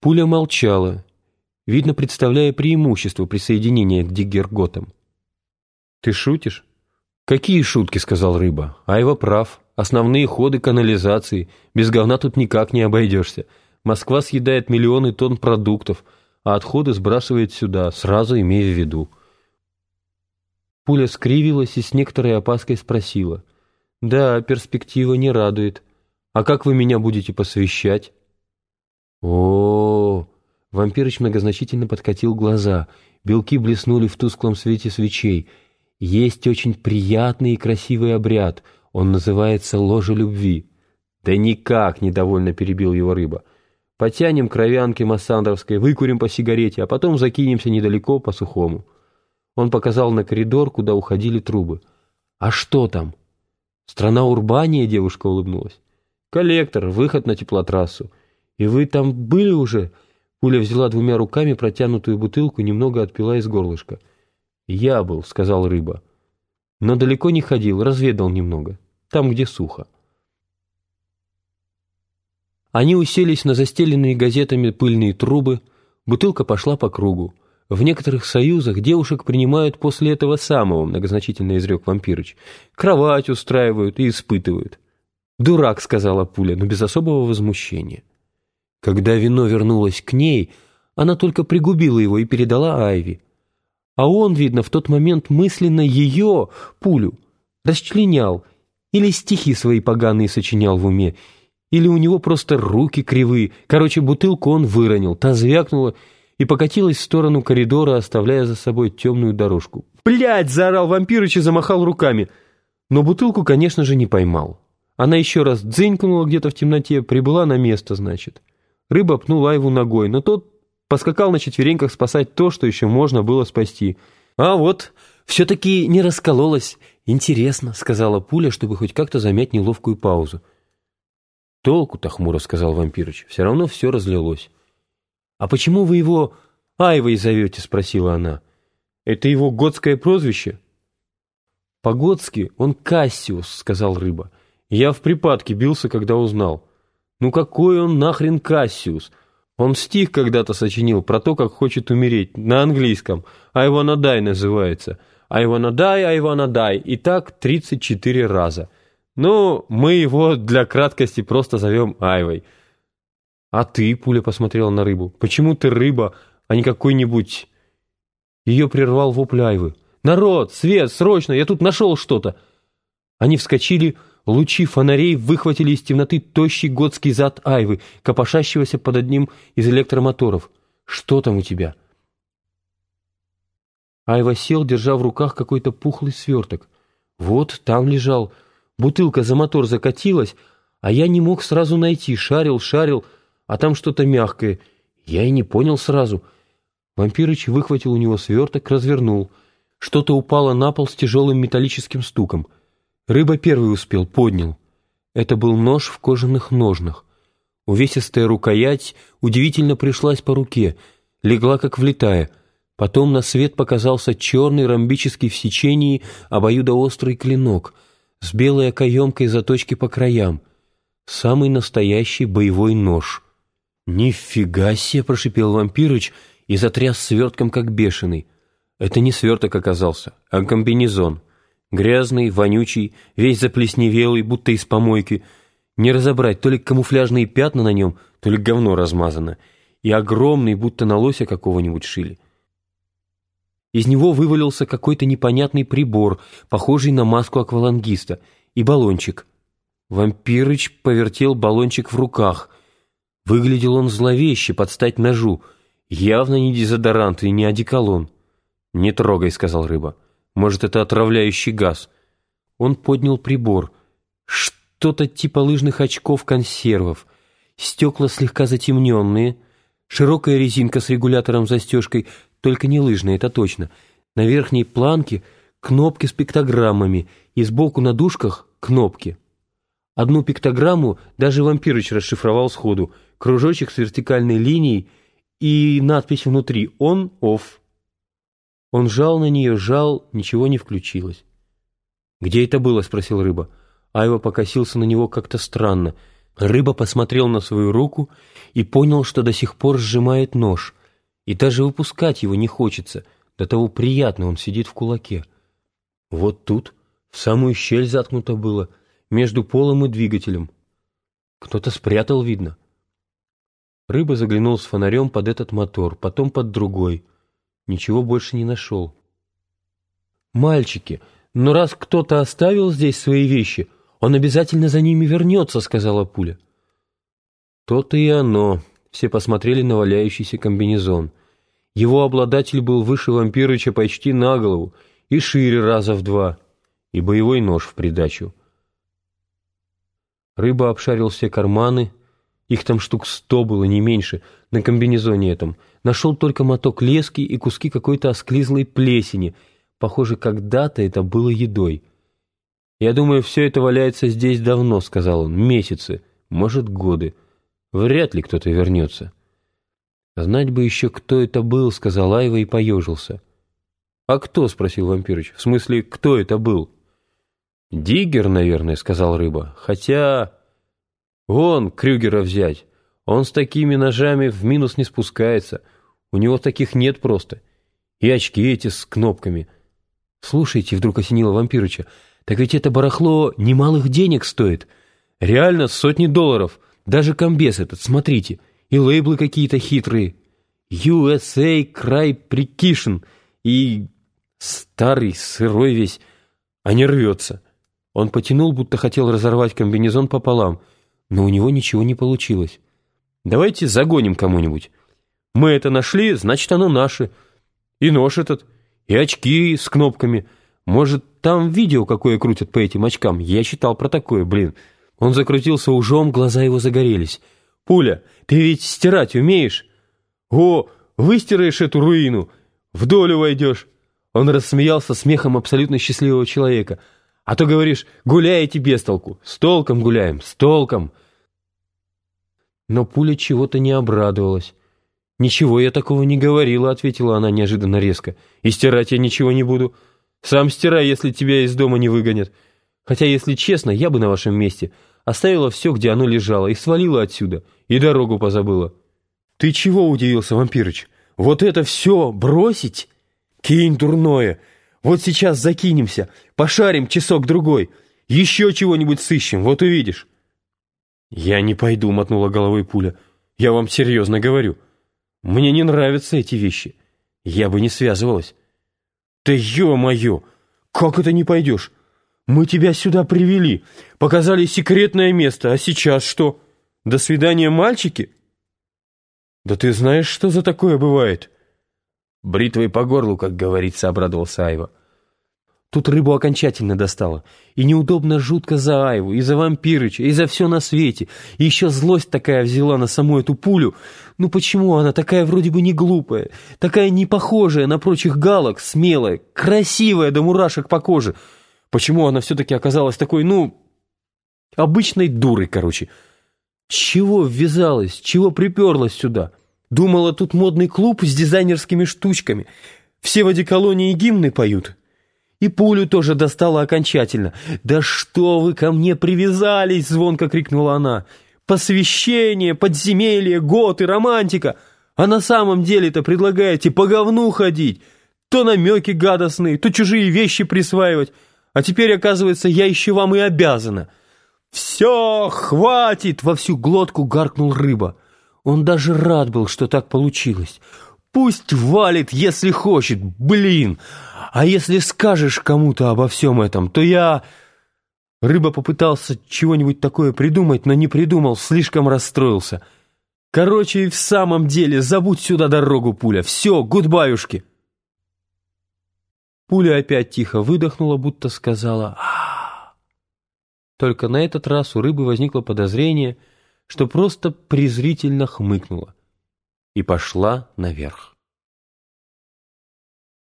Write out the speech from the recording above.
Пуля молчала, видно, представляя преимущество присоединения к диггерготам. «Ты шутишь?» «Какие шутки?» — сказал Рыба. «Айва прав. Основные ходы канализации. Без говна тут никак не обойдешься. Москва съедает миллионы тонн продуктов, а отходы сбрасывает сюда, сразу имея в виду». Пуля скривилась и с некоторой опаской спросила. «Да, перспектива не радует. А как вы меня будете посвящать?» О, -о, -о Вампирыч многозначительно подкатил глаза. Белки блеснули в тусклом свете свечей — есть очень приятный и красивый обряд. Он называется «Ложа любви». «Да никак!» — недовольно перебил его рыба. «Потянем кровянки массандровской, выкурим по сигарете, а потом закинемся недалеко по сухому». Он показал на коридор, куда уходили трубы. «А что там?» «Страна Урбания», — девушка улыбнулась. «Коллектор, выход на теплотрассу. И вы там были уже?» Пуля взяла двумя руками протянутую бутылку немного отпила из горлышка. «Я был», — сказал рыба. «Но далеко не ходил, разведал немного. Там, где сухо». Они уселись на застеленные газетами пыльные трубы, бутылка пошла по кругу. В некоторых союзах девушек принимают после этого самого, многозначительно изрек вампирыч. Кровать устраивают и испытывают. «Дурак», — сказала пуля, но без особого возмущения. Когда вино вернулось к ней, она только пригубила его и передала Айви. А он, видно, в тот момент мысленно ее, пулю, расчленял, или стихи свои поганые сочинял в уме, или у него просто руки кривые. Короче, бутылку он выронил, та звякнула и покатилась в сторону коридора, оставляя за собой темную дорожку. «Блядь!» — заорал вампирыч и замахал руками. Но бутылку, конечно же, не поймал. Она еще раз дзынькнула где-то в темноте, прибыла на место, значит. Рыба пнула его ногой, но тот Поскакал на четвереньках спасать то, что еще можно было спасти. А вот, все-таки не раскололось. Интересно, сказала пуля, чтобы хоть как-то замять неловкую паузу. Толку-то, хмуро сказал вампирыч, все равно все разлилось. А почему вы его Айвой зовете, спросила она. Это его готское прозвище? По-готски он Кассиус, сказал рыба. Я в припадке бился, когда узнал. Ну какой он нахрен Кассиус? Он стих когда-то сочинил про то, как хочет умереть, на английском. «I wanna die» называется. «I wanna die, I wanna die». И так 34 раза. Ну, мы его для краткости просто зовем Айвой. «А ты?» — пуля посмотрела на рыбу. «Почему ты рыба, а не какой-нибудь...» Ее прервал вопль Айвы. «Народ! Свет! Срочно! Я тут нашел что-то!» Они вскочили, Лучи фонарей выхватили из темноты тощий готский зад Айвы, копошащегося под одним из электромоторов. «Что там у тебя?» Айва сел, держа в руках какой-то пухлый сверток. «Вот, там лежал. Бутылка за мотор закатилась, а я не мог сразу найти. Шарил, шарил, а там что-то мягкое. Я и не понял сразу». Вампирыч выхватил у него сверток, развернул. Что-то упало на пол с тяжелым металлическим стуком. Рыба первый успел, поднял. Это был нож в кожаных ножнах. Увесистая рукоять удивительно пришлась по руке, легла как влетая. Потом на свет показался черный ромбический в сечении обоюдоострый клинок с белой окоемкой заточки по краям. Самый настоящий боевой нож. «Нифига себе!» — прошипел вампирыч и затряс свертком, как бешеный. Это не сверток оказался, а комбинезон. Грязный, вонючий, весь заплесневелый, будто из помойки. Не разобрать, то ли камуфляжные пятна на нем, то ли говно размазано. И огромный, будто на лося какого-нибудь шили. Из него вывалился какой-то непонятный прибор, похожий на маску аквалангиста, и баллончик. Вампирыч повертел баллончик в руках. Выглядел он зловеще, под стать ножу. Явно не дезодорант и не одеколон. «Не трогай», — сказал рыба. Может, это отравляющий газ. Он поднял прибор. Что-то типа лыжных очков-консервов. Стекла слегка затемненные. Широкая резинка с регулятором-застежкой, только не лыжная, это точно. На верхней планке кнопки с пиктограммами, и сбоку на дужках кнопки. Одну пиктограмму даже вампирыч расшифровал сходу. Кружочек с вертикальной линией и надпись внутри «Он-Офф». Он жал на нее, жал, ничего не включилось. «Где это было?» — спросил рыба. Айва покосился на него как-то странно. Рыба посмотрел на свою руку и понял, что до сих пор сжимает нож, и даже выпускать его не хочется, до того приятно он сидит в кулаке. Вот тут, в самую щель заткнуто было, между полом и двигателем. Кто-то спрятал, видно. Рыба заглянул с фонарем под этот мотор, потом под другой. Ничего больше не нашел. «Мальчики, но раз кто-то оставил здесь свои вещи, он обязательно за ними вернется», — сказала пуля. То-то и оно. Все посмотрели на валяющийся комбинезон. Его обладатель был выше вампирыча почти на голову и шире раза в два, и боевой нож в придачу. Рыба обшарил все карманы, их там штук сто было, не меньше, на комбинезоне этом. Нашел только моток лески и куски какой-то осклизлой плесени. Похоже, когда-то это было едой. «Я думаю, все это валяется здесь давно», — сказал он. «Месяцы, может, годы. Вряд ли кто-то вернется». «Знать бы еще, кто это был», — сказал Айва и поежился. «А кто?» — спросил вампирыч. «В смысле, кто это был?» «Диггер, наверное», — сказал рыба. «Хотя...» «Вон, Крюгера взять. Он с такими ножами в минус не спускается. У него таких нет просто. И очки эти с кнопками». «Слушайте», — вдруг осенило вампирыча, «так ведь это барахло немалых денег стоит. Реально сотни долларов. Даже комбез этот, смотрите. И лейблы какие-то хитрые. USA Край Прикишн. И старый, сырой весь, а не рвется». Он потянул, будто хотел разорвать комбинезон пополам, но у него ничего не получилось. «Давайте загоним кому-нибудь. Мы это нашли, значит, оно наше. И нож этот, и очки с кнопками. Может, там видео какое крутят по этим очкам? Я читал про такое, блин». Он закрутился ужом, глаза его загорелись. «Пуля, ты ведь стирать умеешь? О, выстираешь эту руину, в долю войдешь». Он рассмеялся смехом абсолютно счастливого человека – а то, говоришь, гуляете без толку. С толком гуляем, с толком. Но пуля чего-то не обрадовалась. «Ничего я такого не говорила», — ответила она неожиданно резко. «И стирать я ничего не буду. Сам стирай, если тебя из дома не выгонят. Хотя, если честно, я бы на вашем месте оставила все, где оно лежало, и свалила отсюда, и дорогу позабыла». «Ты чего?» — удивился вампирыч. «Вот это все бросить? Кинь дурное!» Вот сейчас закинемся, пошарим часок-другой, еще чего-нибудь сыщем, вот увидишь». «Я не пойду», — мотнула головой пуля. «Я вам серьезно говорю. Мне не нравятся эти вещи. Я бы не связывалась». «Да ё-моё! Как это не пойдешь? Мы тебя сюда привели, показали секретное место, а сейчас что? До свидания, мальчики?» «Да ты знаешь, что за такое бывает?» «Бритвой по горлу, как говорится», — обрадовался Айва. Тут рыбу окончательно достало. И неудобно жутко за Айву, и за вампирыча, и за все на свете. И еще злость такая взяла на саму эту пулю. Ну почему она такая вроде бы не глупая, такая не похожая на прочих галок, смелая, красивая до мурашек по коже? Почему она все-таки оказалась такой, ну, обычной дурой, короче? Чего ввязалась, чего приперлась сюда? Думала, тут модный клуб с дизайнерскими штучками. Все в одеколоне гимны поют. И пулю тоже достала окончательно. «Да что вы ко мне привязались!» — звонко крикнула она. «Посвящение, подземелье, год и романтика! А на самом деле-то предлагаете по говну ходить, то намеки гадостные, то чужие вещи присваивать. А теперь, оказывается, я еще вам и обязана». «Все, хватит!» — во всю глотку гаркнул рыба. Он даже рад был, что так получилось. «Пусть валит, если хочет, блин! А если скажешь кому-то обо всем этом, то я...» Рыба попытался чего-нибудь такое придумать, но не придумал, слишком расстроился. «Короче, и в самом деле, забудь сюда дорогу, пуля. Все, гудбаюшки!» Пуля опять тихо выдохнула, будто сказала а Только на этот раз у рыбы возникло подозрение, что просто презрительно хмыкнула и пошла наверх.